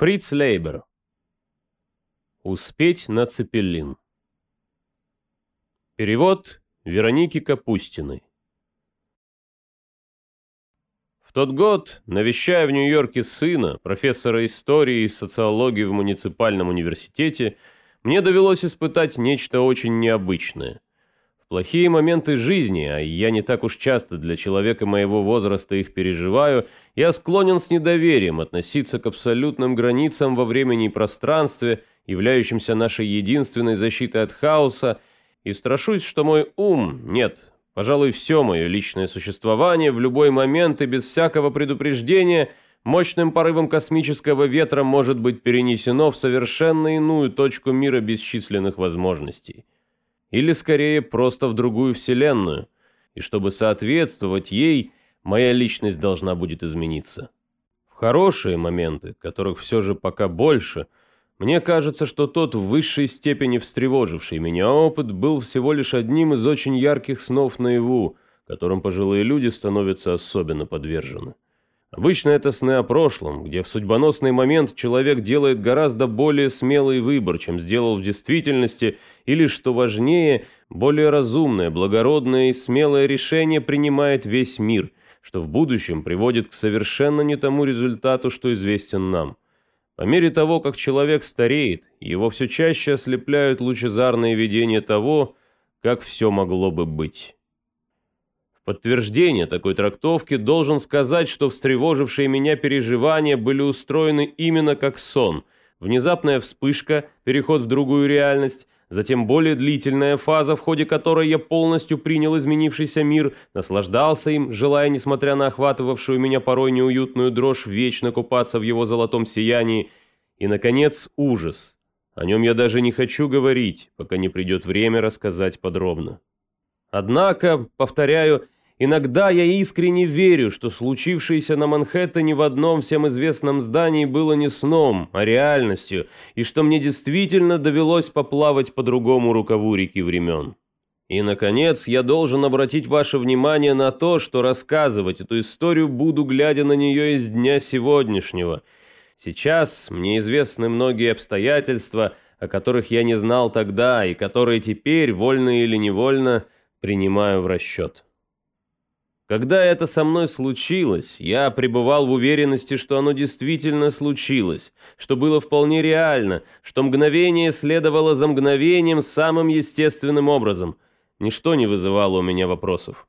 Фриц Лейбер. Успеть на Цепелин. Перевод Вероники Капустиной. В тот год, навещая в Нью-Йорке сына, профессора истории и социологии в муниципальном университете, мне довелось испытать нечто очень необычное. Плохие моменты жизни, а я не так уж часто для человека моего возраста их переживаю, я склонен с недоверием относиться к абсолютным границам во времени и пространстве, являющимся нашей единственной защитой от хаоса, и страшусь, что мой ум, нет, Пожалуй, все мое личное существование в любой момент и без всякого предупреждения мощным порывом космического ветра может быть перенесено в совершенно иную точку мира бесчисленных возможностей. Или скорее просто в другую вселенную. И чтобы соответствовать ей, моя личность должна будет измениться. В хорошие моменты, которых все же пока больше – мне кажется, что тот в высшей степени встревоживший меня опыт был всего лишь одним из очень ярких снов наяву, которым пожилые люди становятся особенно подвержены. Обычно это сны о прошлом, где в судьбоносный момент человек делает гораздо более смелый выбор, чем сделал в действительности, или, что важнее, более разумное, благородное и смелое решение принимает весь мир, что в будущем приводит к совершенно не тому результату, что известен нам. По мере того, как человек стареет, его все чаще ослепляют лучезарные видения того, как все могло бы быть. Подтверждение такой трактовки должен сказать, что встревожившие меня переживания были устроены именно как сон, внезапная вспышка, переход в другую реальность, затем более длительная фаза, в ходе которой я полностью принял изменившийся мир, наслаждался им, желая, несмотря на охватывавшую меня порой неуютную дрожь, вечно купаться в его золотом сиянии, и, наконец, ужас. О нем я даже не хочу говорить, пока не придет время рассказать подробно. Однако, повторяю, Иногда я искренне верю, что случившееся на Манхэттене в одном всем известном здании было не сном, а реальностью, и что мне действительно довелось поплавать по другому рукаву реки времен. И, наконец, я должен обратить ваше внимание на то, что рассказывать эту историю буду, глядя на нее из дня сегодняшнего. Сейчас мне известны многие обстоятельства, о которых я не знал тогда, и которые теперь, вольно или невольно, принимаю в расчет. Когда это со мной случилось, я пребывал в уверенности, что оно действительно случилось, что было вполне реально, что мгновение следовало за мгновением самым естественным образом. Ничто не вызывало у меня вопросов.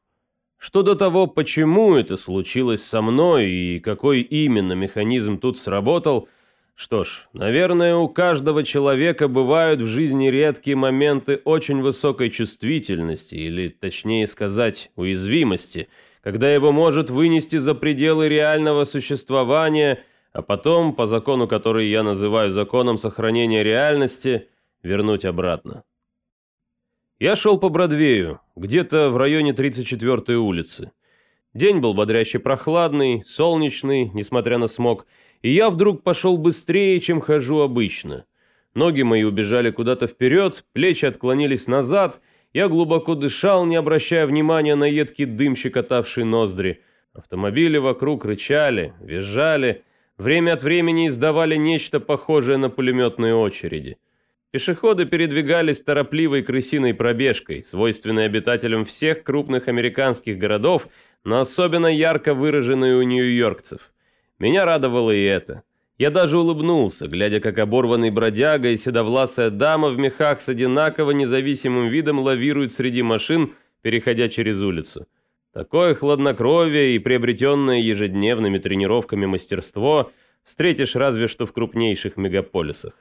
Что до того, почему это случилось со мной и какой именно механизм тут сработал, что ж, наверное, у каждого человека бывают в жизни редкие моменты очень высокой чувствительности, или, точнее сказать, уязвимости – когда его может вынести за пределы реального существования, а потом, по закону, который я называю законом сохранения реальности, вернуть обратно. Я шел по Бродвею, где-то в районе 34-й улицы. День был бодряще прохладный, солнечный, несмотря на смог, и я вдруг пошел быстрее, чем хожу обычно. Ноги мои убежали куда-то вперед, плечи отклонились назад, я глубоко дышал, не обращая внимания на едкий дым, щекотавший ноздри. Автомобили вокруг рычали, визжали, время от времени издавали нечто похожее на пулеметные очереди. Пешеходы передвигались торопливой крысиной пробежкой, свойственной обитателям всех крупных американских городов, но особенно ярко выраженной у нью-йоркцев. Меня радовало и это. Я даже улыбнулся, глядя, как оборванный бродяга и седовласая дама в мехах с одинаково независимым видом лавируют среди машин, переходя через улицу. Такое хладнокровие и приобретенное ежедневными тренировками мастерство встретишь разве что в крупнейших мегаполисах.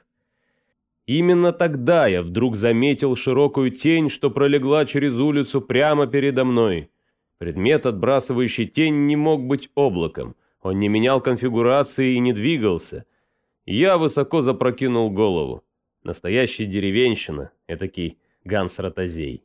Именно тогда я вдруг заметил широкую тень, что пролегла через улицу прямо передо мной. Предмет, отбрасывающий тень, не мог быть облаком. Он не менял конфигурации и не двигался. Я высоко запрокинул голову. Настоящий деревенщина, этакий Ганс Ротозей.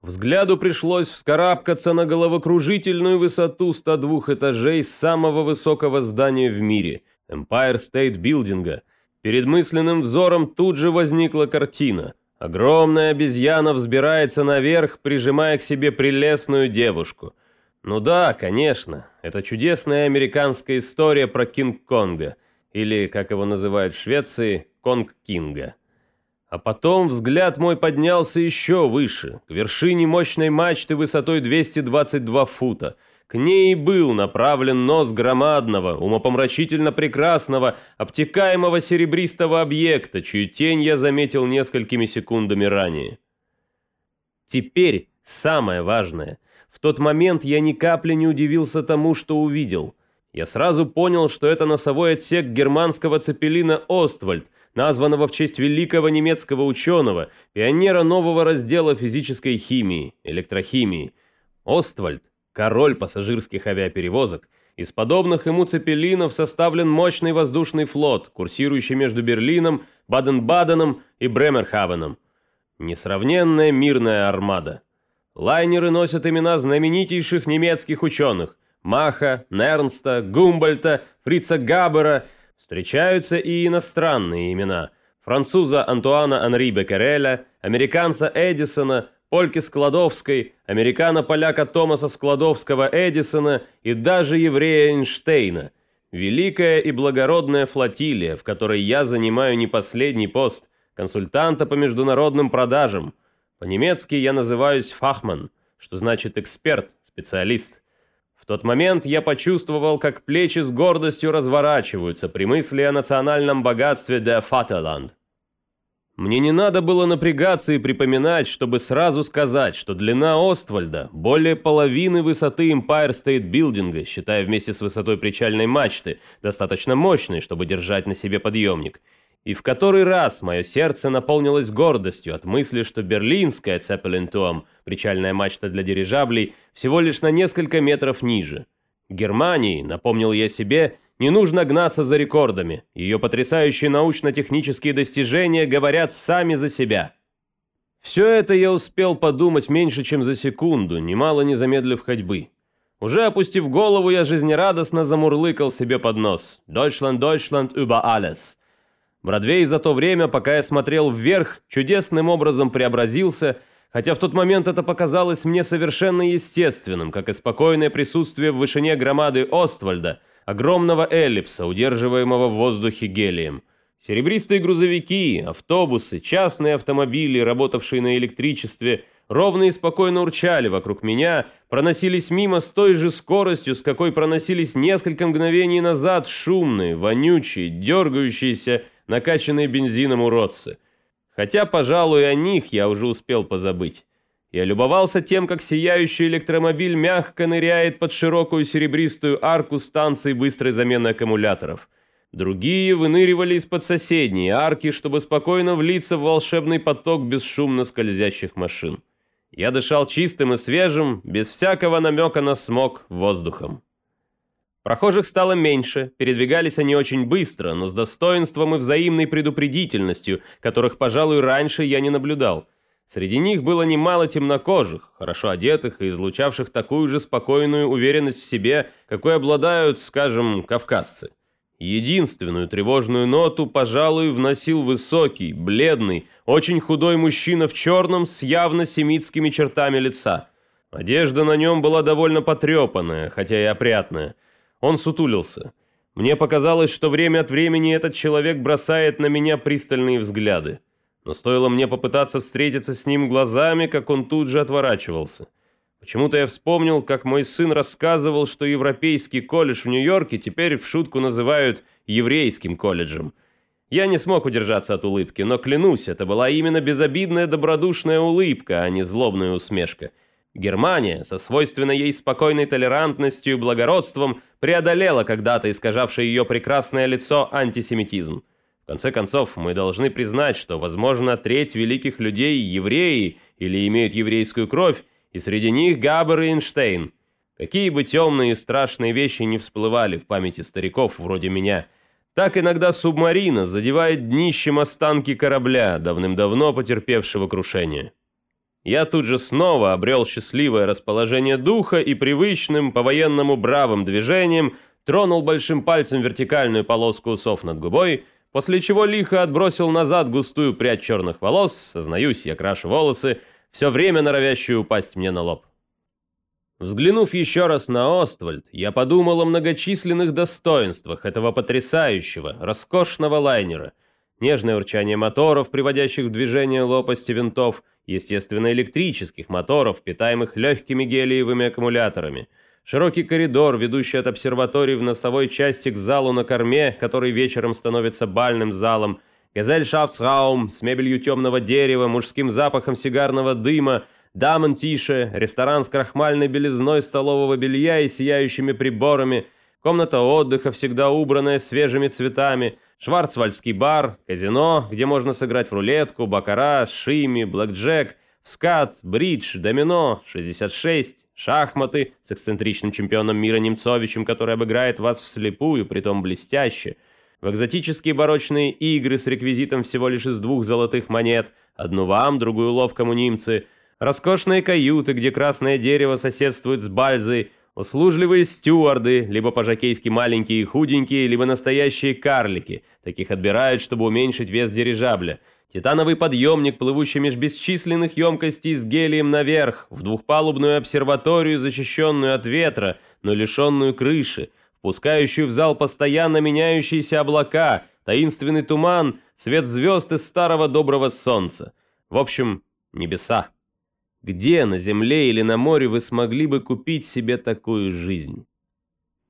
Взгляду пришлось вскарабкаться на головокружительную высоту 102 этажей самого высокого здания в мире – Empire State Building. Перед мысленным взором тут же возникла картина. Огромная обезьяна взбирается наверх, прижимая к себе прелестную девушку – ну да, конечно, это чудесная американская история про Кинг-Конга. или, как его называют в Швеции, Конг Кинга. А потом взгляд мой поднялся еще выше, к вершине мощной мачты высотой 222 фута. К ней был направлен нос громадного, умопомрачительно прекрасного, обтекаемого серебристого объекта, чью тень я заметил несколькими секундами ранее. Теперь самое важное. В тот момент я ни капли не удивился тому, что увидел. Я сразу понял, что это носовой отсек германского цепелина «Оствальд», названного в честь великого немецкого ученого, пионера нового раздела физической химии, электрохимии. Оствальд, король пассажирских авиаперевозок, из подобных ему цепелинов составлен мощный воздушный флот, курсирующий между Берлином, Баден-Баденом и Бремерхавеном. Несравненная мирная армада. Лайнеры носят имена знаменитейших немецких ученых – Маха, Нернста, Гумбольта, Фрица Габера – Встречаются и иностранные имена. Француза Антуана Анри Беккереля, американца Эдисона, польки Складовской, американо-поляка Томаса Складовского Эдисона и даже еврея Эйнштейна. Великая и благородная флотилия, в которой я занимаю не последний пост, консультанта по международным продажам. По-немецки я называюсь «фахман», что значит «эксперт», «специалист». В тот момент я почувствовал, как плечи с гордостью разворачиваются при мысли о национальном богатстве де Фатерланд. Мне не надо было напрягаться и припоминать, чтобы сразу сказать, что длина Оствальда более половины высоты Empire State Building, считая вместе с высотой причальной мачты, достаточно мощной, чтобы держать на себе подъемник – и в который раз мое сердце наполнилось гордостью от мысли, что берлинская Цеппелин-Туам, причальная мачта для дирижаблей, всего лишь на несколько метров ниже. Германии, напомнил я себе, не нужно гнаться за рекордами. Ее потрясающие научно-технические достижения говорят сами за себя. Все это я успел подумать меньше, чем за секунду, немало не замедлив ходьбы. Уже опустив голову, я жизнерадостно замурлыкал себе под нос. «Deutschland, Deutschland über alles». Бродвей за то время, пока я смотрел вверх, чудесным образом преобразился, хотя в тот момент это показалось мне совершенно естественным, как и спокойное присутствие в вышине громады Оствальда, огромного эллипса, удерживаемого в воздухе гелием. Серебристые грузовики, автобусы, частные автомобили, работавшие на электричестве, ровно и спокойно урчали вокруг меня, проносились мимо с той же скоростью, с какой проносились несколько мгновений назад шумные, вонючие, дергающиеся, накачанные бензином уродцы. Хотя, пожалуй, о них я уже успел позабыть. Я любовался тем, как сияющий электромобиль мягко ныряет под широкую серебристую арку станции быстрой замены аккумуляторов. Другие выныривали из-под соседней арки, чтобы спокойно влиться в волшебный поток бесшумно скользящих машин. Я дышал чистым и свежим, без всякого намека на смог, воздухом. Прохожих стало меньше, передвигались они очень быстро, но с достоинством и взаимной предупредительностью, которых, пожалуй, раньше я не наблюдал. Среди них было немало темнокожих, хорошо одетых и излучавших такую же спокойную уверенность в себе, какой обладают, скажем, кавказцы. Единственную тревожную ноту, пожалуй, вносил высокий, бледный, очень худой мужчина в черном с явно семитскими чертами лица. Одежда на нем была довольно потрепанная, хотя и опрятная. Он сутулился. Мне показалось, что время от времени этот человек бросает на меня пристальные взгляды. Но стоило мне попытаться встретиться с ним глазами, как он тут же отворачивался. Почему-то я вспомнил, как мой сын рассказывал, что Европейский колледж в Нью-Йорке теперь в шутку называют еврейским колледжем. Я не смог удержаться от улыбки, но клянусь, это была именно безобидная добродушная улыбка, а не злобная усмешка. Германия, со свойственной ей спокойной толерантностью и благородством, преодолела когда-то искажавшее ее прекрасное лицо антисемитизм. В конце концов, мы должны признать, что, возможно, треть великих людей – евреи или имеют еврейскую кровь, и среди них Габер и Эйнштейн. Какие бы темные и страшные вещи не всплывали в памяти стариков вроде меня, так иногда субмарина задевает днищем останки корабля, давным-давно потерпевшего крушение. Я тут же снова обрел счастливое расположение духа и привычным, по-военному бравым движением тронул большим пальцем вертикальную полоску усов над губой, после чего лихо отбросил назад густую прядь черных волос, сознаюсь, я крашу волосы, все время норовящую упасть мне на лоб. Взглянув еще раз на Оствальд, я подумал о многочисленных достоинствах этого потрясающего, роскошного лайнера. Нежное урчание моторов, приводящих в движение лопасти винтов, естественно, электрических моторов, питаемых легкими гелиевыми аккумуляторами. Широкий коридор, ведущий от обсерватории в носовой части к залу на корме, который вечером становится бальным залом. Gesellschaftsraum с мебелью темного дерева, мужским запахом сигарного дыма, Damentische, ресторан с крахмальной белизной столового белья и сияющими приборами, комната отдыха, всегда убранная свежими цветами, шварцвальдский бар, казино, где можно сыграть в рулетку, бакара, шими, блэкджек, скат, бридж, домино, 66, шахматы с эксцентричным чемпионом мира Немцовичем, который обыграет вас вслепую, притом блестяще, в экзотические барочные игры с реквизитом всего лишь из двух золотых монет, одну вам, другую ловкому немцы – Роскошные каюты, где красное дерево соседствует с бальзой, услужливые стюарды, либо по-жакейски маленькие и худенькие, либо настоящие карлики. Таких отбирают, чтобы уменьшить вес дирижабля. Титановый подъемник, плывущий меж бесчисленных емкостей с гелием наверх, в двухпалубную обсерваторию, защищенную от ветра, но лишенную крыши, впускающую в зал постоянно меняющиеся облака, таинственный туман, свет звезд из старого доброго солнца. В общем, небеса. Где, на земле или на море, вы смогли бы купить себе такую жизнь?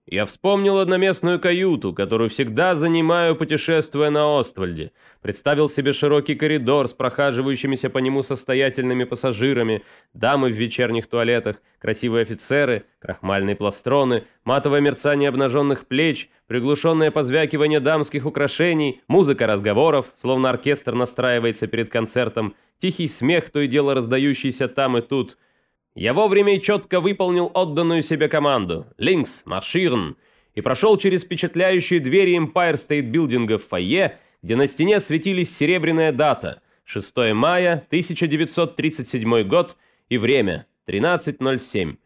Я вспомнил одноместную каюту, которую всегда занимаю, путешествуя на Оствальде. Представил себе широкий коридор с прохаживающимися по нему состоятельными пассажирами, дамы в вечерних туалетах, красивые офицеры, крахмальные пластроны, матовое мерцание обнаженных плеч, приглушенное позвякивание дамских украшений, музыка разговоров, словно оркестр настраивается перед концертом, тихий смех, то и дело раздающийся там и тут – я вовремя и четко выполнил отданную себе команду «Линкс, марширн» и прошел через впечатляющие двери Empire State Building в фойе, где на стене светились серебряная дата – 6 мая 1937 год и время – 13.07.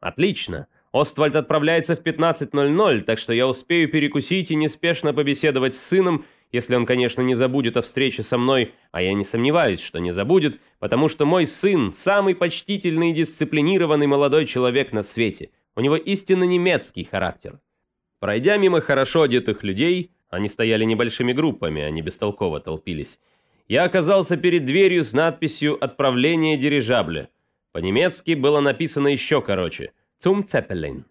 Отлично. Оствальд отправляется в 15.00, так что я успею перекусить и неспешно побеседовать с сыном если он, конечно, не забудет о встрече со мной, а я не сомневаюсь, что не забудет, потому что мой сын – самый почтительный и дисциплинированный молодой человек на свете. У него истинно немецкий характер. Пройдя мимо хорошо одетых людей, они стояли небольшими группами, они бестолково толпились, я оказался перед дверью с надписью «Отправление дирижабля». По-немецки было написано еще короче «Zum Zeppelin».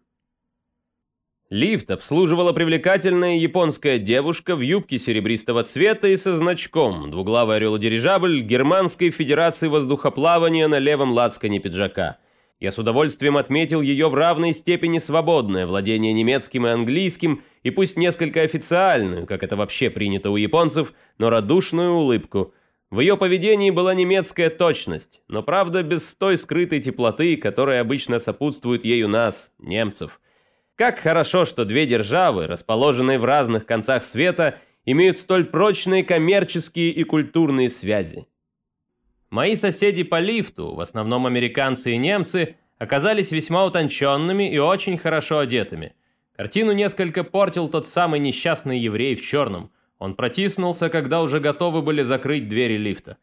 Лифт обслуживала привлекательная японская девушка в юбке серебристого цвета и со значком «Двуглавый орел-дирижабль Германской Федерации воздухоплавания на левом лацкане пиджака». Я с удовольствием отметил ее в равной степени свободное владение немецким и английским, и пусть несколько официальную, как это вообще принято у японцев, но радушную улыбку. В ее поведении была немецкая точность, но правда без той скрытой теплоты, которая обычно сопутствует ею нас, немцев. Как хорошо, что две державы, расположенные в разных концах света, имеют столь прочные коммерческие и культурные связи. Мои соседи по лифту, в основном американцы и немцы, оказались весьма утонченными и очень хорошо одетыми. Картину несколько портил тот самый несчастный еврей в черном. Он протиснулся, когда уже готовы были закрыть двери лифта.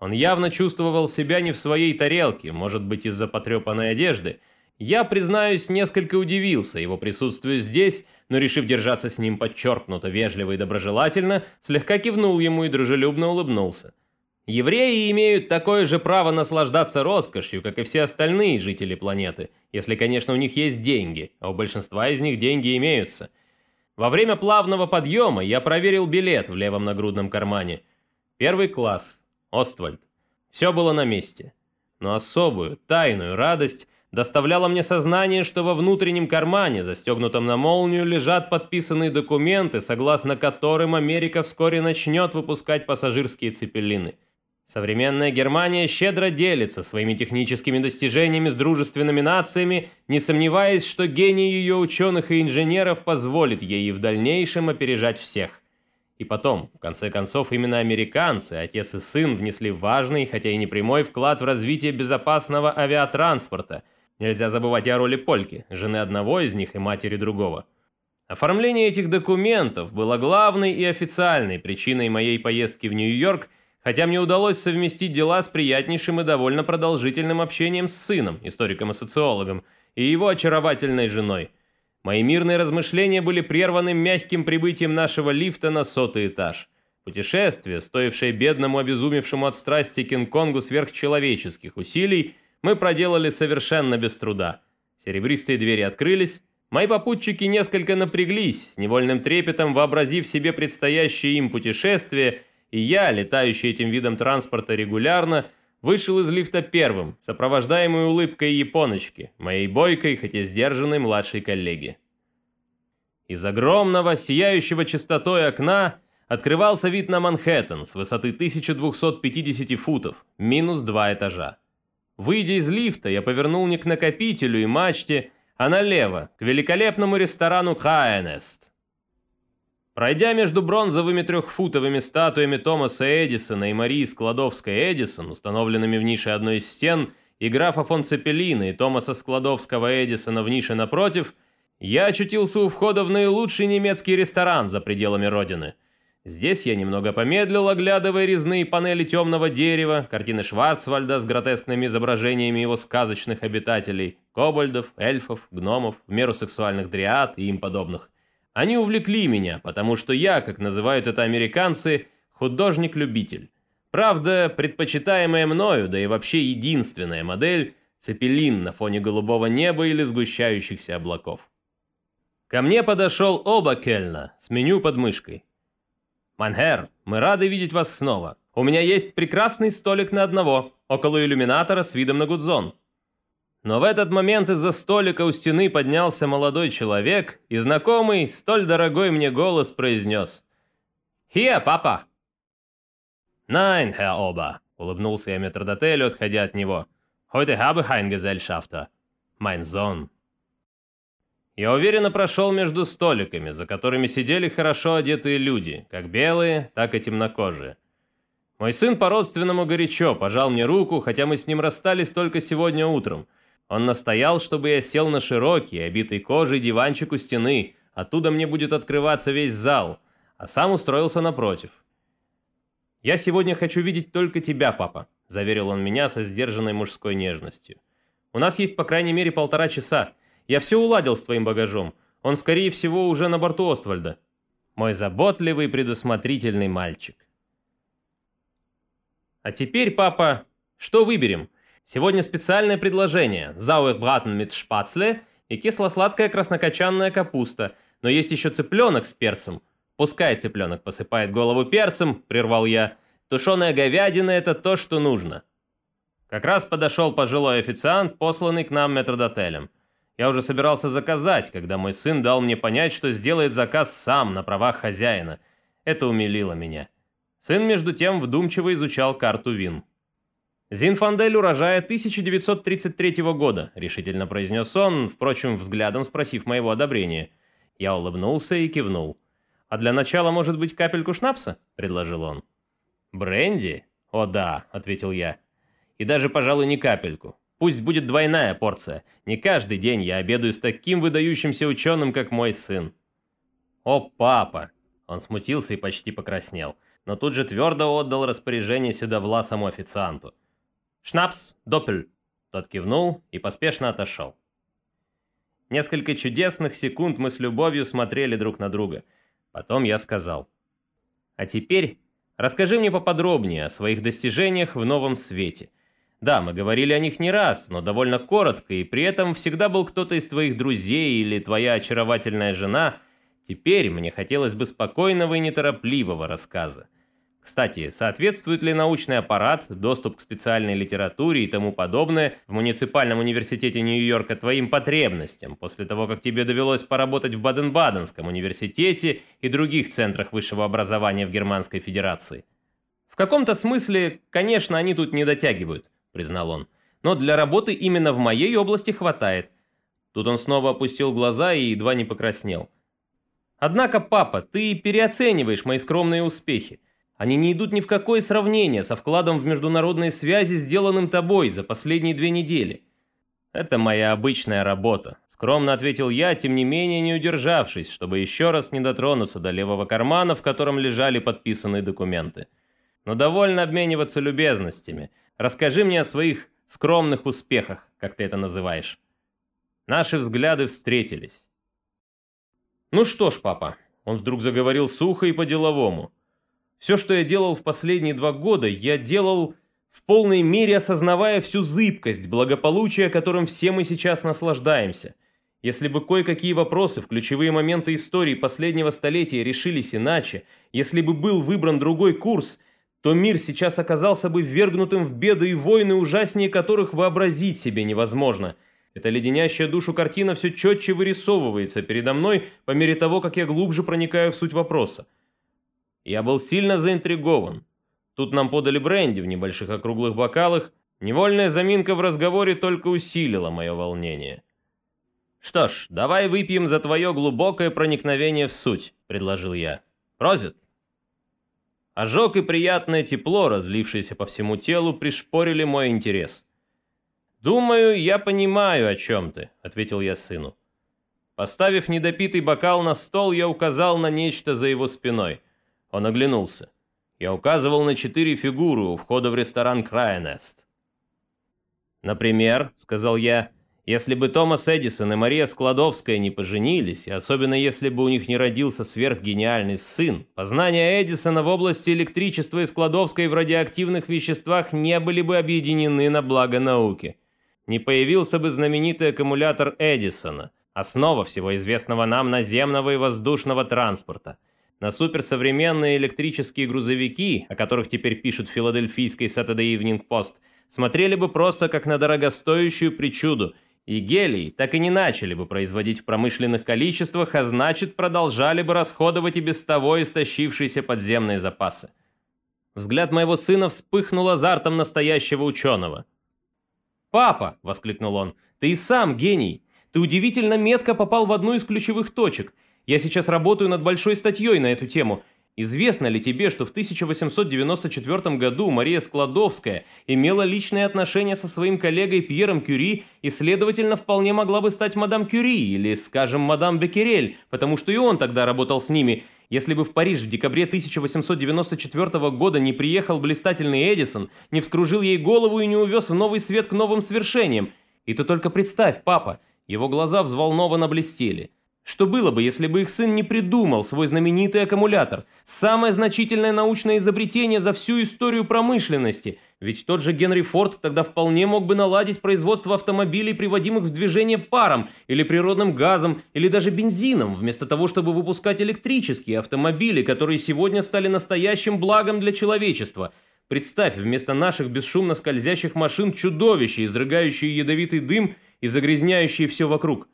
Он явно чувствовал себя не в своей тарелке, может быть из-за потрепанной одежды, я, признаюсь, несколько удивился его присутствию здесь, но, решив держаться с ним подчеркнуто вежливо и доброжелательно, слегка кивнул ему и дружелюбно улыбнулся. Евреи имеют такое же право наслаждаться роскошью, как и все остальные жители планеты, если, конечно, у них есть деньги, а у большинства из них деньги имеются. Во время плавного подъема я проверил билет в левом нагрудном кармане. Первый класс. Оствальд. Все было на месте. Но особую, тайную радость доставляло мне сознание, что во внутреннем кармане, застегнутом на молнию, лежат подписанные документы, согласно которым Америка вскоре начнет выпускать пассажирские цепелины. Современная Германия щедро делится своими техническими достижениями с дружественными нациями, не сомневаясь, что гений ее ученых и инженеров позволит ей в дальнейшем опережать всех. И потом, в конце концов, именно американцы, отец и сын, внесли важный, хотя и непрямой вклад в развитие безопасного авиатранспорта – Нельзя забывать и о роли Польки, жены одного из них и матери другого. Оформление этих документов было главной и официальной причиной моей поездки в Нью-Йорк, хотя мне удалось совместить дела с приятнейшим и довольно продолжительным общением с сыном, историком и социологом, и его очаровательной женой. Мои мирные размышления были прерваны мягким прибытием нашего лифта на сотый этаж. Путешествие, стоившее бедному обезумевшему от страсти Кинг-Конгу сверхчеловеческих усилий, мы проделали совершенно без труда. Серебристые двери открылись, мои попутчики несколько напряглись, с невольным трепетом вообразив себе предстоящее им путешествие, и я, летающий этим видом транспорта регулярно, вышел из лифта первым, сопровождаемый улыбкой японочки, моей бойкой, хотя сдержанной младшей коллеги. Из огромного, сияющего чистотой окна открывался вид на Манхэттен с высоты 1250 футов, минус два этажа. Выйдя из лифта, я повернул не к накопителю и мачте, а налево, к великолепному ресторану Хайнест. Пройдя между бронзовыми трехфутовыми статуями Томаса Эдисона и Марии Складовской Эдисон, установленными в нише одной из стен, и графа фон Цепелина и Томаса Складовского Эдисона в нише напротив, я очутился у входа в наилучший немецкий ресторан за пределами родины – Здесь я немного помедлил, оглядывая резные панели темного дерева, картины Шварцвальда с гротескными изображениями его сказочных обитателей, кобальдов, эльфов, гномов, в меру сексуальных дриад и им подобных. Они увлекли меня, потому что я, как называют это американцы, художник-любитель. Правда, предпочитаемая мною, да и вообще единственная модель – цепелин на фоне голубого неба или сгущающихся облаков. Ко мне подошел оба Кельна с меню под мышкой. «Манхер, мы рады видеть вас снова. У меня есть прекрасный столик на одного, около иллюминатора с видом на Гудзон». Но в этот момент из-за столика у стены поднялся молодой человек, и знакомый, столь дорогой мне голос произнес «Хия, папа!» «Nein, Herr Ober», — улыбнулся я метрдотелю, отходя от него. «Heute habe ich ein Gesellschafter. Mein Sohn». Я уверенно прошел между столиками, за которыми сидели хорошо одетые люди, как белые, так и темнокожие. Мой сын по-родственному горячо пожал мне руку, хотя мы с ним расстались только сегодня утром. Он настоял, чтобы я сел на широкий, обитый кожей диванчик у стены, оттуда мне будет открываться весь зал, а сам устроился напротив. «Я сегодня хочу видеть только тебя, папа», – заверил он меня со сдержанной мужской нежностью. «У нас есть по крайней мере полтора часа, я все уладил с твоим багажом. Он, скорее всего, уже на борту Оствальда. Мой заботливый, предусмотрительный мальчик. А теперь, папа, что выберем? Сегодня специальное предложение. Зауэрбратен mit шпацле и кисло-сладкая краснокочанная капуста. Но есть еще цыпленок с перцем. Пускай цыпленок посыпает голову перцем, прервал я. Тушеная говядина – это то, что нужно. Как раз подошел пожилой официант, посланный к нам метрдотелем. Я уже собирался заказать, когда мой сын дал мне понять, что сделает заказ сам на правах хозяина. Это умилило меня. Сын, между тем, вдумчиво изучал карту вин. «Зинфандель урожая 1933 года», — решительно произнес он, впрочем, взглядом спросив моего одобрения. Я улыбнулся и кивнул. «А для начала, может быть, капельку шнапса?» — предложил он. «Бренди? О да», — ответил я. «И даже, пожалуй, не капельку. Пусть будет двойная порция. Не каждый день я обедаю с таким выдающимся ученым, как мой сын. О, папа! Он смутился и почти покраснел, но тут же твердо отдал распоряжение седовласому официанту. «Шнапс, допель!» Тот кивнул и поспешно отошел. Несколько чудесных секунд мы с любовью смотрели друг на друга. Потом я сказал. «А теперь расскажи мне поподробнее о своих достижениях в новом свете. Да, мы говорили о них не раз, но довольно коротко, и при этом всегда был кто-то из твоих друзей или твоя очаровательная жена. Теперь мне хотелось бы спокойного и неторопливого рассказа. Кстати, соответствует ли научный аппарат, доступ к специальной литературе и тому подобное в муниципальном университете Нью-Йорка твоим потребностям, после того, как тебе довелось поработать в Баден-Баденском университете и других центрах высшего образования в Германской Федерации? В каком-то смысле, конечно, они тут не дотягивают признал он. «Но для работы именно в моей области хватает». Тут он снова опустил глаза и едва не покраснел. «Однако, папа, ты переоцениваешь мои скромные успехи. Они не идут ни в какое сравнение со вкладом в международные связи, сделанным тобой за последние две недели». «Это моя обычная работа», — скромно ответил я, тем не менее не удержавшись, чтобы еще раз не дотронуться до левого кармана, в котором лежали подписанные документы. «Но довольно обмениваться любезностями». Расскажи мне о своих скромных успехах, как ты это называешь». Наши взгляды встретились. «Ну что ж, папа», — он вдруг заговорил сухо и по-деловому. «Все, что я делал в последние два года, я делал в полной мере осознавая всю зыбкость, благополучия, которым все мы сейчас наслаждаемся. Если бы кое-какие вопросы в ключевые моменты истории последнего столетия решились иначе, если бы был выбран другой курс, то мир сейчас оказался бы ввергнутым в беды и войны, ужаснее которых вообразить себе невозможно. Эта леденящая душу картина все четче вырисовывается передо мной по мере того, как я глубже проникаю в суть вопроса. Я был сильно заинтригован. Тут нам подали бренди в небольших округлых бокалах, невольная заминка в разговоре только усилила мое волнение. «Что ж, давай выпьем за твое глубокое проникновение в суть», — предложил я. «Прозит?» Ожог и приятное тепло, разлившееся по всему телу, пришпорили мой интерес. «Думаю, я понимаю, о чем ты», — ответил я сыну. Поставив недопитый бокал на стол, я указал на нечто за его спиной. Он оглянулся. Я указывал на четыре фигуры у входа в ресторан Крайнест. «Например», — сказал я, — если бы Томас Эдисон и Мария Складовская не поженились, и особенно если бы у них не родился сверхгениальный сын, познания Эдисона в области электричества и Складовской в радиоактивных веществах не были бы объединены на благо науки. Не появился бы знаменитый аккумулятор Эдисона, основа всего известного нам наземного и воздушного транспорта. На суперсовременные электрические грузовики, о которых теперь пишут в филадельфийской Saturday Evening Post, смотрели бы просто как на дорогостоящую причуду – и гелий так и не начали бы производить в промышленных количествах, а значит продолжали бы расходовать и без того истощившиеся подземные запасы. Взгляд моего сына вспыхнул азартом настоящего ученого. «Папа!» – воскликнул он. «Ты и сам гений! Ты удивительно метко попал в одну из ключевых точек. Я сейчас работаю над большой статьей на эту тему – Известно ли тебе, что в 1894 году Мария Складовская имела личные отношения со своим коллегой Пьером Кюри и, следовательно, вполне могла бы стать мадам Кюри или, скажем, мадам Беккерель, потому что и он тогда работал с ними. Если бы в Париж в декабре 1894 года не приехал блистательный Эдисон, не вскружил ей голову и не увез в новый свет к новым свершениям. И ты только представь, папа, его глаза взволнованно блестели. Что было бы, если бы их сын не придумал свой знаменитый аккумулятор? Самое значительное научное изобретение за всю историю промышленности. Ведь тот же Генри Форд тогда вполне мог бы наладить производство автомобилей, приводимых в движение паром, или природным газом, или даже бензином, вместо того, чтобы выпускать электрические автомобили, которые сегодня стали настоящим благом для человечества. Представь, вместо наших бесшумно скользящих машин чудовища, изрыгающие ядовитый дым и загрязняющие все вокруг –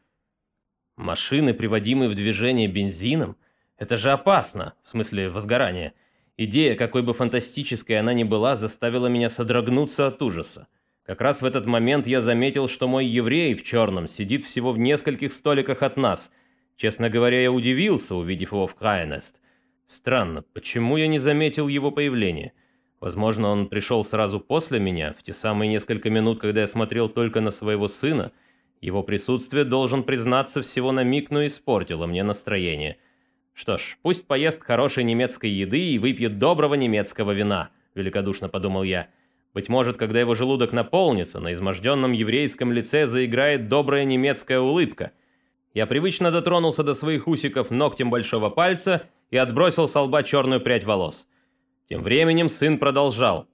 Машины, приводимые в движение бензином? Это же опасно, в смысле возгорания. Идея, какой бы фантастической она ни была, заставила меня содрогнуться от ужаса. Как раз в этот момент я заметил, что мой еврей в черном сидит всего в нескольких столиках от нас. Честно говоря, я удивился, увидев его в Кайнест. Странно, почему я не заметил его появления? Возможно, он пришел сразу после меня, в те самые несколько минут, когда я смотрел только на своего сына – его присутствие, должен признаться, всего на миг, но испортило мне настроение. Что ж, пусть поест хорошей немецкой еды и выпьет доброго немецкого вина, великодушно подумал я. Быть может, когда его желудок наполнится, на изможденном еврейском лице заиграет добрая немецкая улыбка. Я привычно дотронулся до своих усиков ногтем большого пальца и отбросил с лба черную прядь волос. Тем временем сын продолжал.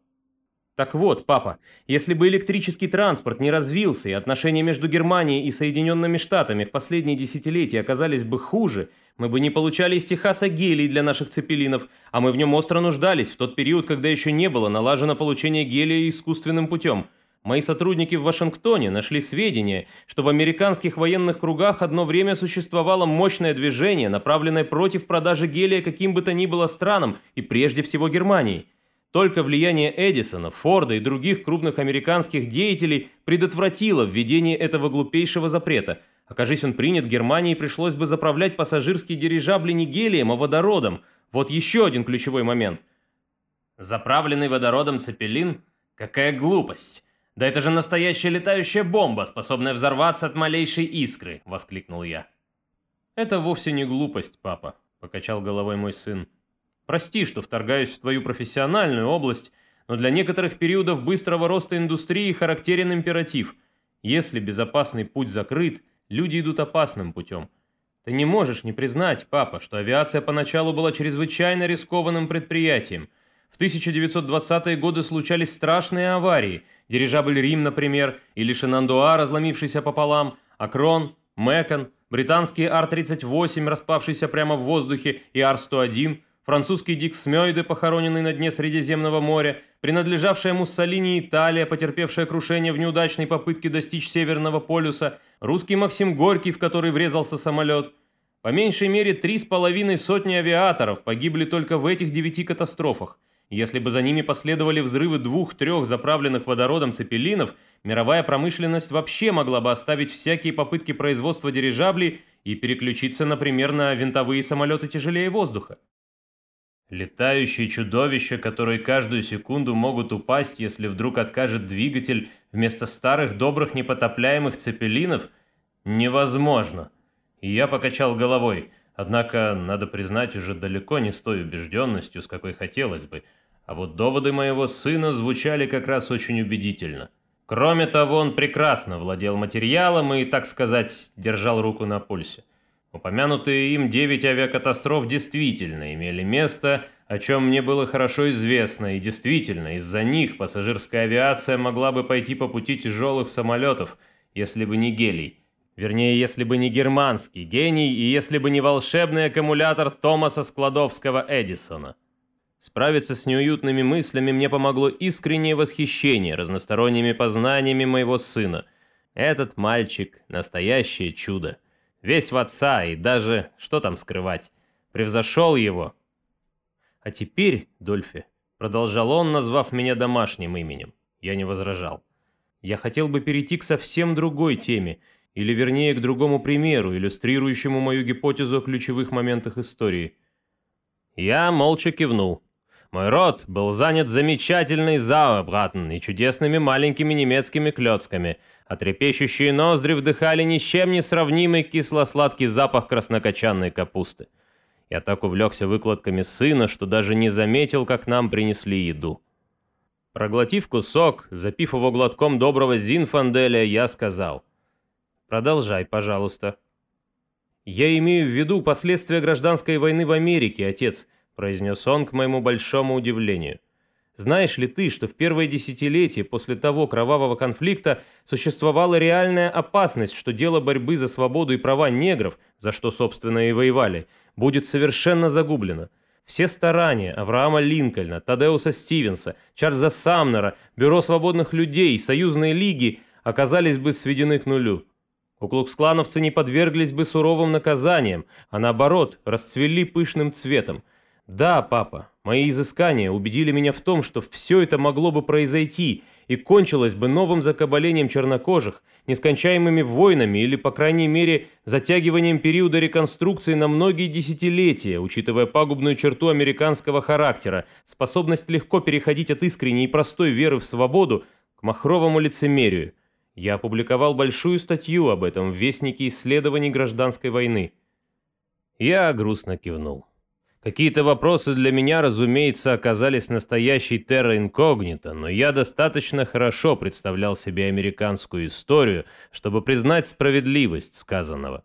Так вот, папа, если бы электрический транспорт не развился и отношения между Германией и Соединенными Штатами в последние десятилетия оказались бы хуже, мы бы не получали из Техаса гелий для наших цепелинов, а мы в нем остро нуждались в тот период, когда еще не было налажено получение гелия искусственным путем. Мои сотрудники в Вашингтоне нашли сведения, что в американских военных кругах одно время существовало мощное движение, направленное против продажи гелия каким бы то ни было странам и прежде всего Германии. Только влияние Эдисона, Форда и других крупных американских деятелей предотвратило введение этого глупейшего запрета. Окажись он принят, Германии пришлось бы заправлять пассажирские дирижабли не гелием, а водородом. Вот еще один ключевой момент. Заправленный водородом цепелин? Какая глупость! Да это же настоящая летающая бомба, способная взорваться от малейшей искры, воскликнул я. Это вовсе не глупость, папа, покачал головой мой сын. Прости, что вторгаюсь в твою профессиональную область, но для некоторых периодов быстрого роста индустрии характерен императив. Если безопасный путь закрыт, люди идут опасным путем. Ты не можешь не признать, папа, что авиация поначалу была чрезвычайно рискованным предприятием. В 1920-е годы случались страшные аварии. Дирижабль «Рим», например, или «Шенандуа», разломившийся пополам, «Акрон», «Мэкон», британский Ар-38, распавшийся прямо в воздухе, и Ар-101, французский Диксмёйде, похороненный на дне Средиземного моря, принадлежавшая Муссолини Италия, потерпевшая крушение в неудачной попытке достичь Северного полюса, русский Максим Горький, в который врезался самолет. По меньшей мере три с половиной сотни авиаторов погибли только в этих девяти катастрофах. Если бы за ними последовали взрывы двух-трех заправленных водородом цепелинов, мировая промышленность вообще могла бы оставить всякие попытки производства дирижаблей и переключиться, например, на винтовые самолеты тяжелее воздуха. Летающие чудовища, которые каждую секунду могут упасть, если вдруг откажет двигатель вместо старых добрых непотопляемых цепелинов, невозможно. И я покачал головой, однако, надо признать, уже далеко не с той убежденностью, с какой хотелось бы. А вот доводы моего сына звучали как раз очень убедительно. Кроме того, он прекрасно владел материалом и, так сказать, держал руку на пульсе. Упомянутые им девять авиакатастроф действительно имели место, о чем мне было хорошо известно, и действительно, из-за них пассажирская авиация могла бы пойти по пути тяжелых самолетов, если бы не гелий. Вернее, если бы не германский гений и если бы не волшебный аккумулятор Томаса Складовского Эдисона. Справиться с неуютными мыслями мне помогло искреннее восхищение разносторонними познаниями моего сына. Этот мальчик – настоящее чудо. Весь в отца и даже, что там скрывать, превзошел его. А теперь, Дольфи, продолжал он, назвав меня домашним именем. Я не возражал. Я хотел бы перейти к совсем другой теме, или вернее к другому примеру, иллюстрирующему мою гипотезу о ключевых моментах истории. Я молча кивнул. Мой род был занят замечательной Зауэбратен и чудесными маленькими немецкими клёцками, а трепещущие ноздри вдыхали ни с чем не сравнимый кисло-сладкий запах краснокочанной капусты. Я так увлекся выкладками сына, что даже не заметил, как нам принесли еду. Проглотив кусок, запив его глотком доброго Зинфанделя, я сказал. «Продолжай, пожалуйста». «Я имею в виду последствия гражданской войны в Америке, отец», произнес он к моему большому удивлению. Знаешь ли ты, что в первое десятилетие после того кровавого конфликта существовала реальная опасность, что дело борьбы за свободу и права негров, за что, собственно, и воевали, будет совершенно загублено? Все старания Авраама Линкольна, Тадеуса Стивенса, Чарльза Самнера, Бюро свободных людей, союзные лиги оказались бы сведены к нулю. Уклуксклановцы не подверглись бы суровым наказаниям, а наоборот, расцвели пышным цветом – да, папа, мои изыскания убедили меня в том, что все это могло бы произойти и кончилось бы новым закабалением чернокожих, нескончаемыми войнами или, по крайней мере, затягиванием периода реконструкции на многие десятилетия, учитывая пагубную черту американского характера, способность легко переходить от искренней и простой веры в свободу к махровому лицемерию. Я опубликовал большую статью об этом в Вестнике исследований гражданской войны. Я грустно кивнул. Какие-то вопросы для меня, разумеется, оказались настоящей терра инкогнито, но я достаточно хорошо представлял себе американскую историю, чтобы признать справедливость сказанного.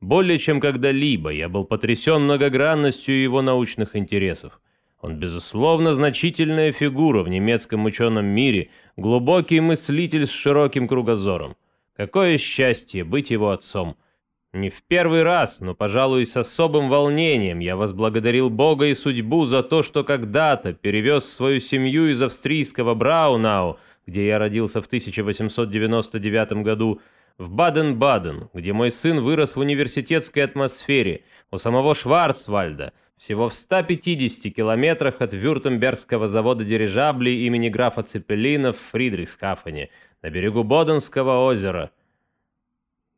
Более чем когда-либо я был потрясен многогранностью его научных интересов. Он, безусловно, значительная фигура в немецком ученом мире, глубокий мыслитель с широким кругозором. Какое счастье быть его отцом – не в первый раз, но, пожалуй, с особым волнением я возблагодарил Бога и судьбу за то, что когда-то перевез свою семью из австрийского Браунау, где я родился в 1899 году, в Баден-Баден, где мой сын вырос в университетской атмосфере, у самого Шварцвальда, всего в 150 километрах от Вюртембергского завода дирижаблей имени графа Цепелина в Фридрихсхафене, на берегу Боденского озера –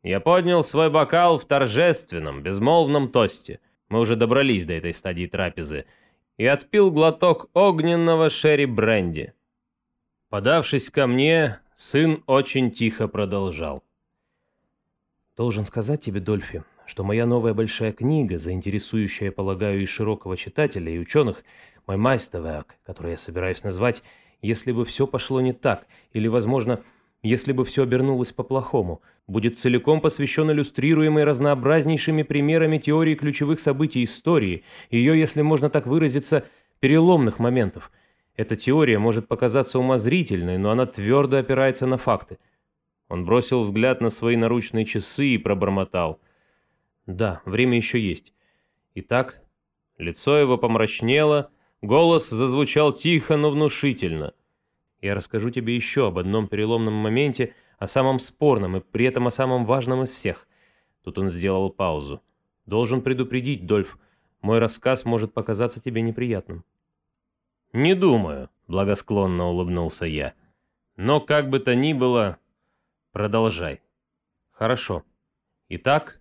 я поднял свой бокал в торжественном, безмолвном тосте. Мы уже добрались до этой стадии трапезы. И отпил глоток огненного шерри-бренди. Подавшись ко мне, сын очень тихо продолжал. «Должен сказать тебе, Дольфи, что моя новая большая книга, заинтересующая, полагаю, и широкого читателя, и ученых, мой майстерверк, который я собираюсь назвать, если бы все пошло не так, или, возможно, если бы все обернулось по-плохому, будет целиком посвящен иллюстрируемой разнообразнейшими примерами теории ключевых событий истории, ее, если можно так выразиться, переломных моментов. Эта теория может показаться умозрительной, но она твердо опирается на факты. Он бросил взгляд на свои наручные часы и пробормотал. «Да, время еще есть. Итак, лицо его помрачнело, голос зазвучал тихо, но внушительно. Я расскажу тебе еще об одном переломном моменте, о самом спорном и при этом о самом важном из всех. Тут он сделал паузу. Должен предупредить, Дольф, мой рассказ может показаться тебе неприятным. «Не думаю», — благосклонно улыбнулся я. «Но как бы то ни было, продолжай». «Хорошо. Итак,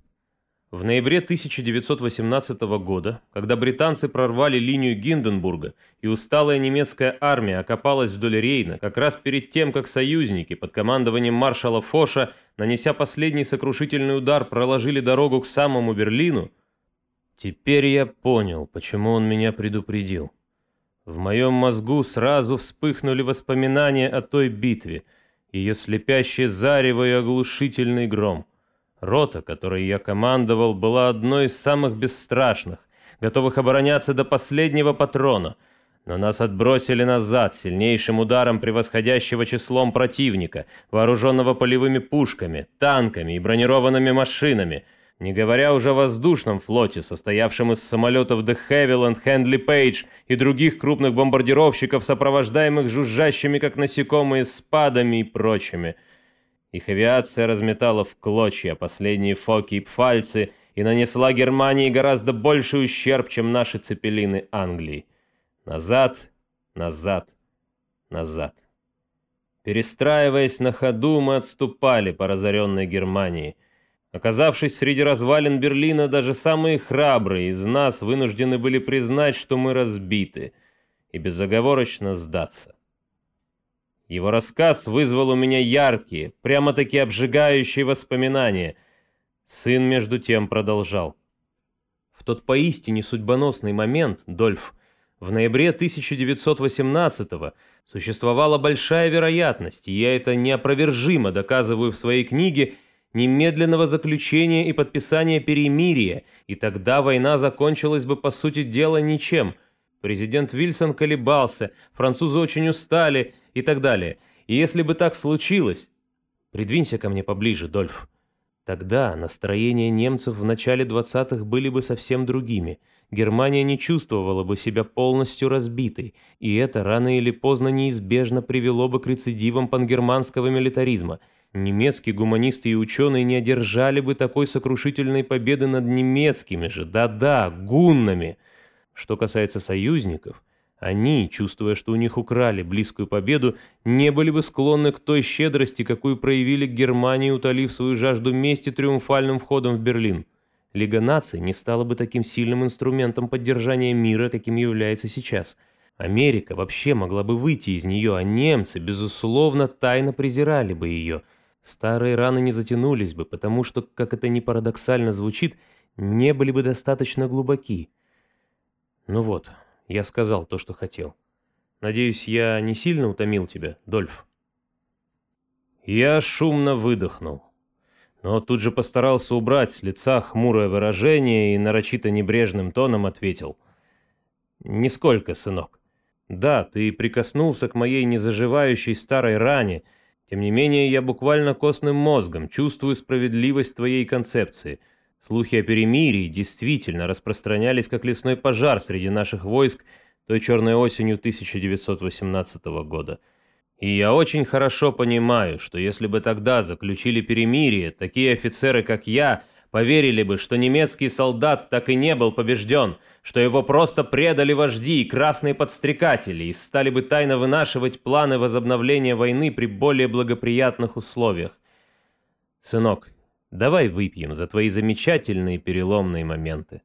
в ноябре 1918 года, когда британцы прорвали линию Гинденбурга и усталая немецкая армия окопалась вдоль Рейна, как раз перед тем, как союзники под командованием маршала Фоша, нанеся последний сокрушительный удар, проложили дорогу к самому Берлину, теперь я понял, почему он меня предупредил. В моем мозгу сразу вспыхнули воспоминания о той битве, ее слепящее зарево и оглушительный гром. Рота, которой я командовал, была одной из самых бесстрашных, готовых обороняться до последнего патрона, но нас отбросили назад сильнейшим ударом превосходящего числом противника, вооруженного полевыми пушками, танками и бронированными машинами, не говоря уже о воздушном флоте, состоявшем из самолетов The Havilland, Handley Page и других крупных бомбардировщиков, сопровождаемых жужжащими, как насекомые, спадами и прочими – их авиация разметала в клочья последние фоки и пфальцы и нанесла Германии гораздо больший ущерб, чем наши цепелины Англии. Назад, назад, назад. Перестраиваясь на ходу, мы отступали по разоренной Германии. Оказавшись среди развалин Берлина, даже самые храбрые из нас вынуждены были признать, что мы разбиты, и безоговорочно сдаться. Его рассказ вызвал у меня яркие, прямо-таки обжигающие воспоминания. Сын, между тем, продолжал. В тот поистине судьбоносный момент, Дольф, в ноябре 1918-го существовала большая вероятность, и я это неопровержимо доказываю в своей книге, немедленного заключения и подписания перемирия, и тогда война закончилась бы по сути дела ничем. Президент Вильсон колебался, французы очень устали, и так далее. И если бы так случилось... Придвинься ко мне поближе, Дольф. Тогда настроения немцев в начале 20-х были бы совсем другими. Германия не чувствовала бы себя полностью разбитой, и это рано или поздно неизбежно привело бы к рецидивам пангерманского милитаризма. Немецкие гуманисты и ученые не одержали бы такой сокрушительной победы над немецкими же, да-да, гуннами. Что касается союзников, они, чувствуя, что у них украли близкую победу, не были бы склонны к той щедрости, какую проявили к Германии, утолив свою жажду мести триумфальным входом в Берлин. Лига наций не стала бы таким сильным инструментом поддержания мира, каким является сейчас. Америка вообще могла бы выйти из нее, а немцы, безусловно, тайно презирали бы ее. Старые раны не затянулись бы, потому что, как это ни парадоксально звучит, не были бы достаточно глубоки. Ну вот, я сказал то, что хотел. Надеюсь, я не сильно утомил тебя, Дольф?» Я шумно выдохнул. Но тут же постарался убрать с лица хмурое выражение и нарочито небрежным тоном ответил. «Нисколько, сынок. Да, ты прикоснулся к моей незаживающей старой ране, тем не менее я буквально костным мозгом чувствую справедливость твоей концепции — Слухи о перемирии действительно распространялись как лесной пожар среди наших войск той черной осенью 1918 года. И я очень хорошо понимаю, что если бы тогда заключили перемирие, такие офицеры, как я, поверили бы, что немецкий солдат так и не был побежден, что его просто предали вожди и красные подстрекатели и стали бы тайно вынашивать планы возобновления войны при более благоприятных условиях. Сынок, Давай выпьем за твои замечательные переломные моменты.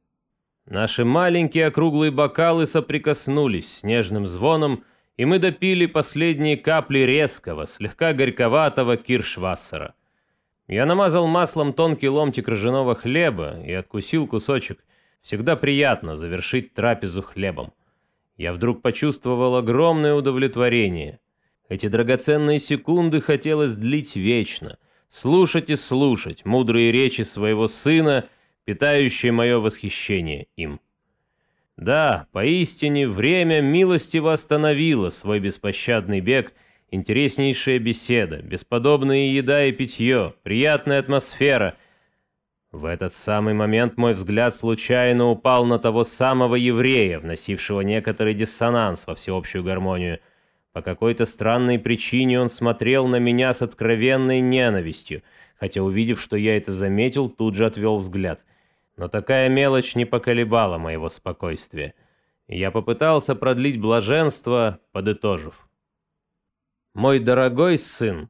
Наши маленькие округлые бокалы соприкоснулись с нежным звоном, и мы допили последние капли резкого, слегка горьковатого киршвассера. Я намазал маслом тонкий ломтик ржаного хлеба и откусил кусочек. Всегда приятно завершить трапезу хлебом. Я вдруг почувствовал огромное удовлетворение. Эти драгоценные секунды хотелось длить вечно. Слушать и слушать мудрые речи своего сына, питающие мое восхищение им. Да, поистине, время милостиво остановило свой беспощадный бег, интереснейшая беседа, бесподобная еда и питье, приятная атмосфера. В этот самый момент мой взгляд случайно упал на того самого еврея, вносившего некоторый диссонанс во всеобщую гармонию. По какой-то странной причине он смотрел на меня с откровенной ненавистью, хотя, увидев, что я это заметил, тут же отвел взгляд — но такая мелочь не поколебала моего спокойствия. Я попытался продлить блаженство, подытожив. Мой дорогой сын,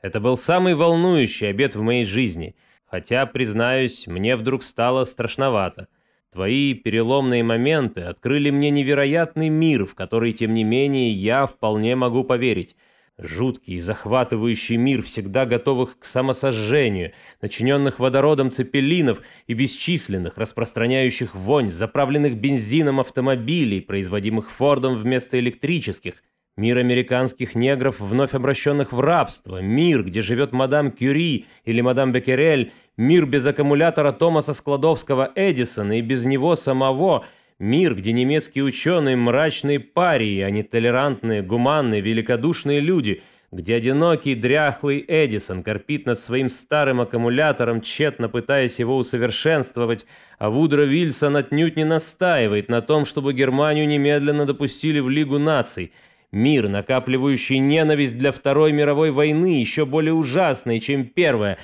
это был самый волнующий обед в моей жизни, хотя, признаюсь, мне вдруг стало страшновато. Твои переломные моменты открыли мне невероятный мир, в который, тем не менее, я вполне могу поверить. Жуткий захватывающий мир всегда готовых к самосожжению, начиненных водородом цепелинов и бесчисленных, распространяющих вонь, заправленных бензином автомобилей, производимых Фордом вместо электрических, мир американских негров, вновь обращенных в рабство, мир, где живет мадам Кюри или мадам Беккерель, мир без аккумулятора Томаса Складовского Эдисона и без него самого – Мир, где немецкие ученые – мрачные парии, а не толерантные, гуманные, великодушные люди, где одинокий, дряхлый Эдисон корпит над своим старым аккумулятором, тщетно пытаясь его усовершенствовать, а Вудро Вильсон отнюдь не настаивает на том, чтобы Германию немедленно допустили в Лигу наций. Мир, накапливающий ненависть для Второй мировой войны, еще более ужасный, чем Первая.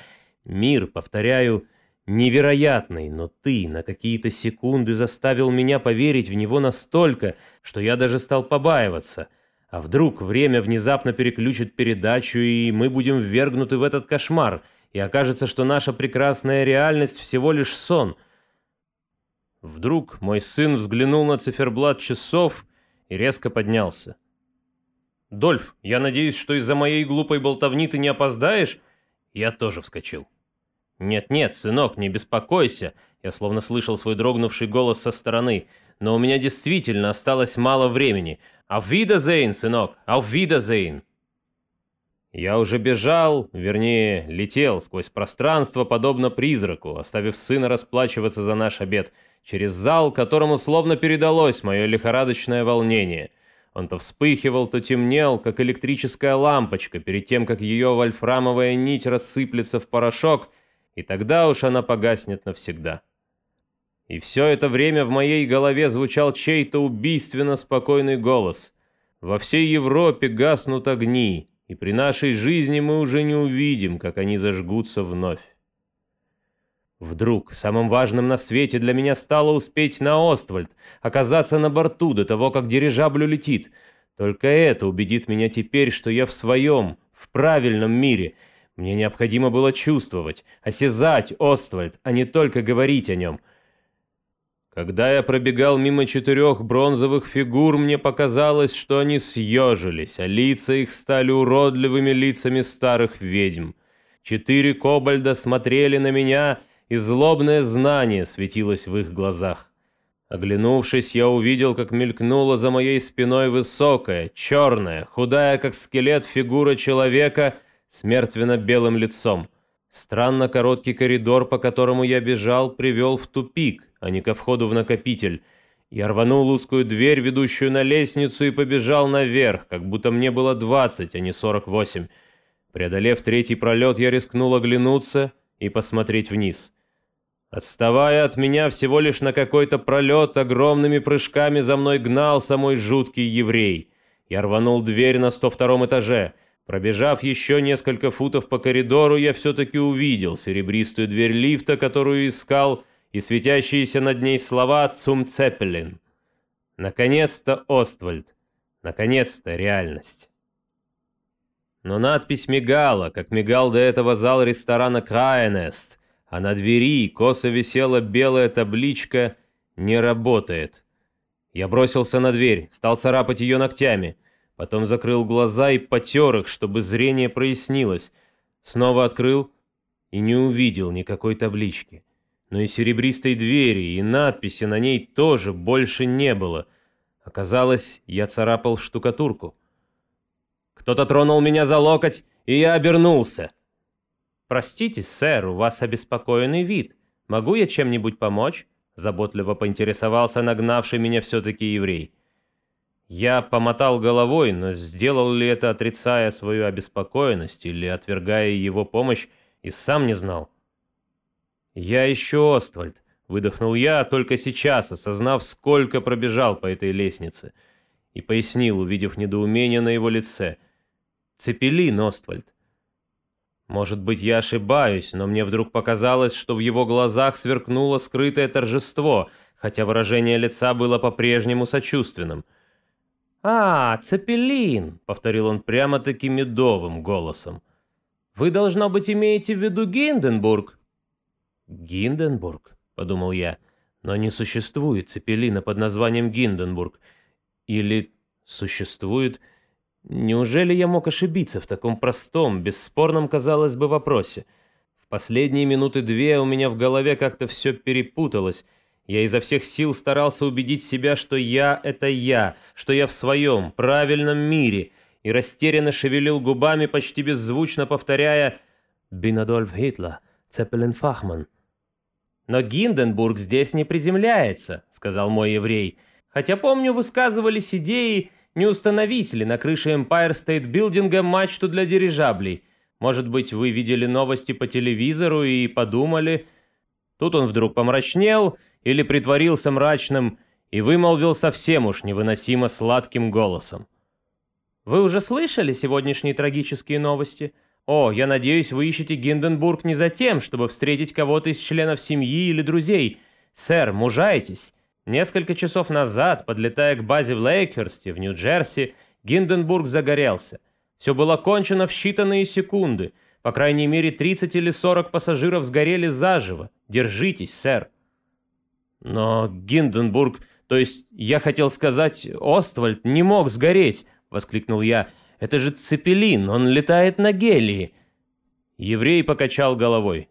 Мир, повторяю, – невероятный, но ты на какие-то секунды заставил меня поверить в него настолько, что я даже стал побаиваться. А вдруг время внезапно переключит передачу, и мы будем ввергнуты в этот кошмар, и окажется, что наша прекрасная реальность всего лишь сон. Вдруг мой сын взглянул на циферблат часов и резко поднялся. «Дольф, я надеюсь, что из-за моей глупой болтовни ты не опоздаешь?» Я тоже вскочил. «Нет-нет, сынок, не беспокойся», я словно слышал свой дрогнувший голос со стороны, «но у меня действительно осталось мало времени. Auf Wiedersehen, сынок, auf Wiedersehen». Я уже бежал, вернее, летел сквозь пространство, подобно призраку, оставив сына расплачиваться за наш обед, через зал, которому словно передалось мое лихорадочное волнение. Он то вспыхивал, то темнел, как электрическая лампочка, перед тем, как ее вольфрамовая нить рассыплется в порошок — и тогда уж она погаснет навсегда. И все это время в моей голове звучал чей-то убийственно спокойный голос. Во всей Европе гаснут огни, и при нашей жизни мы уже не увидим, как они зажгутся вновь. Вдруг самым важным на свете для меня стало успеть на Оствальд, оказаться на борту до того, как дирижабль улетит. Только это убедит меня теперь, что я в своем, в правильном мире — мне необходимо было чувствовать, осязать Оствальд, а не только говорить о нем. Когда я пробегал мимо четырех бронзовых фигур, мне показалось, что они съежились, а лица их стали уродливыми лицами старых ведьм. Четыре кобальда смотрели на меня, и злобное знание светилось в их глазах. Оглянувшись, я увидел, как мелькнула за моей спиной высокая, черная, худая, как скелет фигура человека — с мертвенно-белым лицом. Странно короткий коридор, по которому я бежал, привел в тупик, а не ко входу в накопитель. Я рванул узкую дверь, ведущую на лестницу, и побежал наверх, как будто мне было 20, а не 48. Преодолев третий пролет, я рискнул оглянуться и посмотреть вниз. Отставая от меня всего лишь на какой-то пролет, огромными прыжками за мной гнался мой жуткий еврей. Я рванул дверь на 102 этаже — Пробежав еще несколько футов по коридору, я все-таки увидел серебристую дверь лифта, которую искал, и светящиеся над ней слова «Цум Цеппелин». Наконец-то Оствальд. Наконец-то реальность. Но надпись мигала, как мигал до этого зал ресторана Крайнест, а на двери косо висела белая табличка «Не работает». Я бросился на дверь, стал царапать ее ногтями – Потом закрыл глаза и потер их, чтобы зрение прояснилось. Снова открыл и не увидел никакой таблички. Но и серебристой двери, и надписи на ней тоже больше не было. Оказалось, я царапал штукатурку. Кто-то тронул меня за локоть, и я обернулся. «Простите, сэр, у вас обеспокоенный вид. Могу я чем-нибудь помочь?» Заботливо поинтересовался нагнавший меня все-таки еврей. Я помотал головой, но сделал ли это, отрицая свою обеспокоенность или отвергая его помощь, и сам не знал. «Я ищу Оствальд», — выдохнул я, только сейчас, осознав, сколько пробежал по этой лестнице, и пояснил, увидев недоумение на его лице. «Цепелин, Оствальд». Может быть, я ошибаюсь, но мне вдруг показалось, что в его глазах сверкнуло скрытое торжество, хотя выражение лица было по-прежнему сочувственным — «А, Цепелин», — повторил он прямо-таки медовым голосом. «Вы, должно быть, имеете в виду Гинденбург?» «Гинденбург», — подумал я, — «но не существует Цепелина под названием Гинденбург. Или существует... Неужели я мог ошибиться в таком простом, бесспорном, казалось бы, вопросе? В последние минуты две у меня в голове как-то все перепуталось — я изо всех сил старался убедить себя, что я — это я, что я в своем, правильном мире, и растерянно шевелил губами, почти беззвучно повторяя «Бин Адольф Гитлер, Цеппелин Фахман». «Но Гинденбург здесь не приземляется», — сказал мой еврей. «Хотя, помню, высказывались идеи, не установить ли на крыше Empire State Building мачту для дирижаблей. Может быть, вы видели новости по телевизору и подумали...» Тут он вдруг помрачнел или притворился мрачным и вымолвил совсем уж невыносимо сладким голосом. «Вы уже слышали сегодняшние трагические новости? О, я надеюсь, вы ищете Гинденбург не за тем, чтобы встретить кого-то из членов семьи или друзей. Сэр, мужайтесь. Несколько часов назад, подлетая к базе в Лейкхерсте, в Нью-Джерси, Гинденбург загорелся. Все было кончено в считанные секунды. По крайней мере, 30 или 40 пассажиров сгорели заживо. Держитесь, сэр. Но Гинденбург, то есть я хотел сказать, Оствальд не мог сгореть, воскликнул я. Это же Цепелин, он летает на гелии. Еврей покачал головой.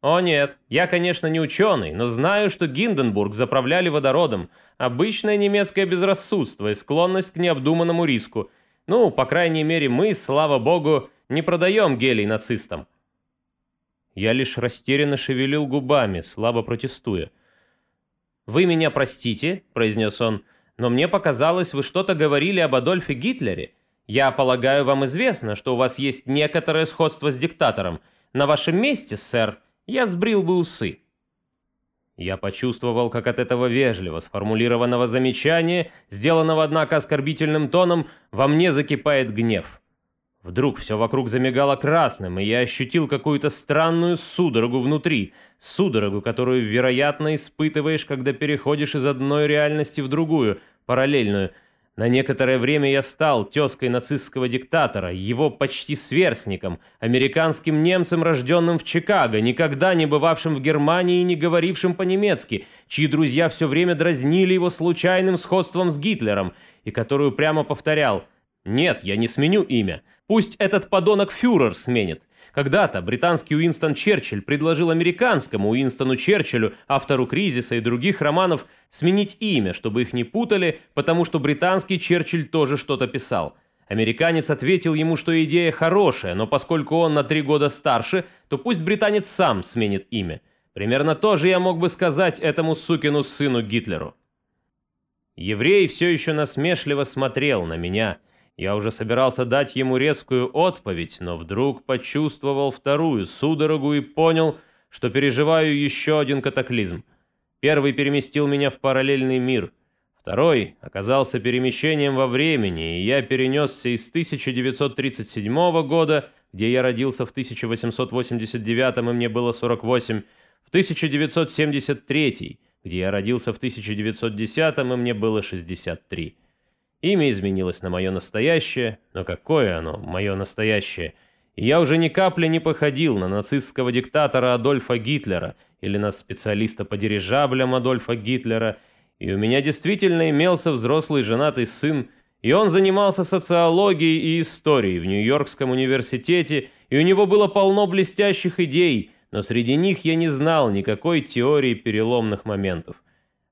«О нет, я, конечно, не ученый, но знаю, что Гинденбург заправляли водородом. Обычное немецкое безрассудство и склонность к необдуманному риску. Ну, по крайней мере, мы, слава богу, не продаем гелий нацистам». Я лишь растерянно шевелил губами, слабо протестуя. «Вы меня простите», — произнес он, — «но мне показалось, вы что-то говорили об Адольфе Гитлере. Я полагаю, вам известно, что у вас есть некоторое сходство с диктатором. На вашем месте, сэр, я сбрил бы усы». Я почувствовал, как от этого вежливо сформулированного замечания, сделанного, однако, оскорбительным тоном, во мне закипает гнев. Вдруг все вокруг замигало красным, и я ощутил какую-то странную судорогу внутри, судорогу, которую, вероятно, испытываешь, когда переходишь из одной реальности в другую, параллельную. На некоторое время я стал тезкой нацистского диктатора, его почти сверстником, американским немцем, рожденным в Чикаго, никогда не бывавшим в Германии и не говорившим по-немецки, чьи друзья все время дразнили его случайным сходством с Гитлером, и которую прямо повторял – нет, я не сменю имя. Пусть этот подонок фюрер сменит. Когда-то британский Уинстон Черчилль предложил американскому Уинстону Черчиллю, автору «Кризиса» и других романов, сменить имя, чтобы их не путали, потому что британский Черчилль тоже что-то писал. Американец ответил ему, что идея хорошая, но поскольку он на три года старше, то пусть британец сам сменит имя. Примерно то же я мог бы сказать этому сукину сыну Гитлеру. Еврей все еще насмешливо смотрел на меня – я уже собирался дать ему резкую отповедь, но вдруг почувствовал вторую судорогу и понял, что переживаю еще один катаклизм. Первый переместил меня в параллельный мир. Второй оказался перемещением во времени, и я перенесся из 1937 года, где я родился в 1889 и мне было 48, в 1973, где я родился в 1910 и мне было 63. Имя изменилось на мое настоящее, но какое оно, мое настоящее? Я уже ни капли не походил на нацистского диктатора Адольфа Гитлера или на специалиста по дирижаблям Адольфа Гитлера, и у меня действительно имелся взрослый женатый сын, и он занимался социологией и историей в Нью-Йоркском университете, и у него было полно блестящих идей, но среди них я не знал никакой теории переломных моментов.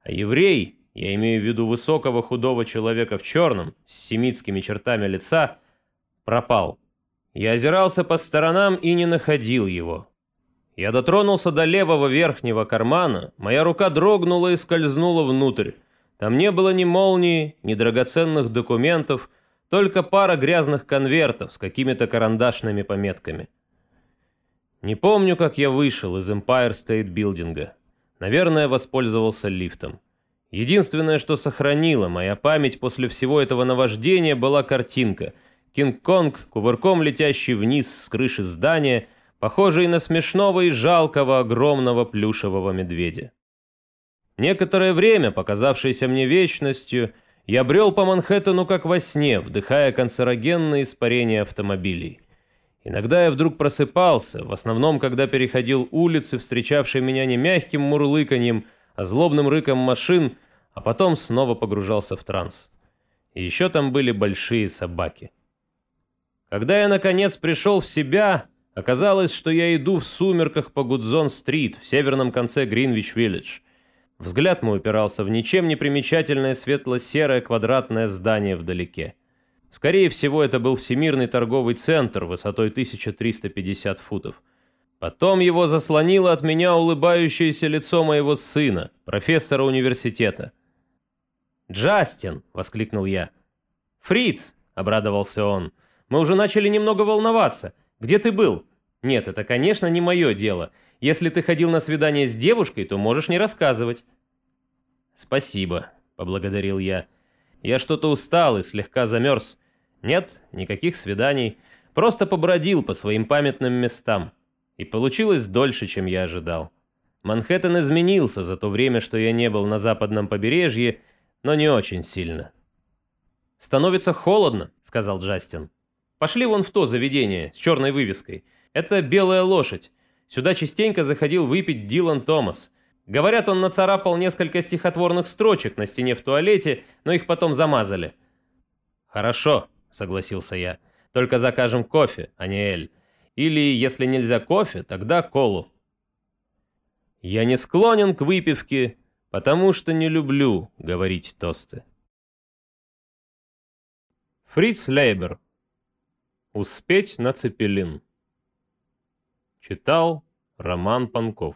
А еврей, я имею в виду высокого худого человека в черном, с семитскими чертами лица, пропал. Я озирался по сторонам и не находил его. Я дотронулся до левого верхнего кармана, моя рука дрогнула и скользнула внутрь. Там не было ни молнии, ни драгоценных документов, только пара грязных конвертов с какими-то карандашными пометками. Не помню, как я вышел из Empire State Building. Наверное, воспользовался лифтом. Единственное, что сохранила моя память после всего этого наваждения, была картинка. Кинг-Конг, кувырком летящий вниз с крыши здания, похожий на смешного и жалкого огромного плюшевого медведя. Некоторое время, показавшееся мне вечностью, я брел по Манхэттену как во сне, вдыхая канцерогенные испарения автомобилей. Иногда я вдруг просыпался, в основном, когда переходил улицы, встречавшие меня не мягким мурлыканьем, злобным рыком машин, а потом снова погружался в транс. И еще там были большие собаки. Когда я, наконец, пришел в себя, оказалось, что я иду в сумерках по Гудзон-стрит в северном конце Гринвич-Виллидж. Взгляд мой упирался в ничем не примечательное светло-серое квадратное здание вдалеке. Скорее всего, это был Всемирный торговый центр высотой 1350 футов. Потом его заслонило от меня улыбающееся лицо моего сына, профессора университета. «Джастин!» — воскликнул я. «Фриц!» — обрадовался он. «Мы уже начали немного волноваться. Где ты был?» «Нет, это, конечно, не мое дело. Если ты ходил на свидание с девушкой, то можешь не рассказывать». «Спасибо», — поблагодарил я. «Я что-то устал и слегка замерз. Нет, никаких свиданий. Просто побродил по своим памятным местам. И получилось дольше, чем я ожидал. Манхэттен изменился за то время, что я не был на западном побережье, но не очень сильно. «Становится холодно», — сказал Джастин. «Пошли вон в то заведение с черной вывеской. Это «Белая лошадь». Сюда частенько заходил выпить Дилан Томас. Говорят, он нацарапал несколько стихотворных строчек на стене в туалете, но их потом замазали. «Хорошо», — согласился я. «Только закажем кофе, а не эль. Или, если нельзя кофе, тогда колу. Я не склонен к выпивке, потому что не люблю говорить тосты. Фриц Лейбер. Успеть на цепелин. Читал Роман Панков.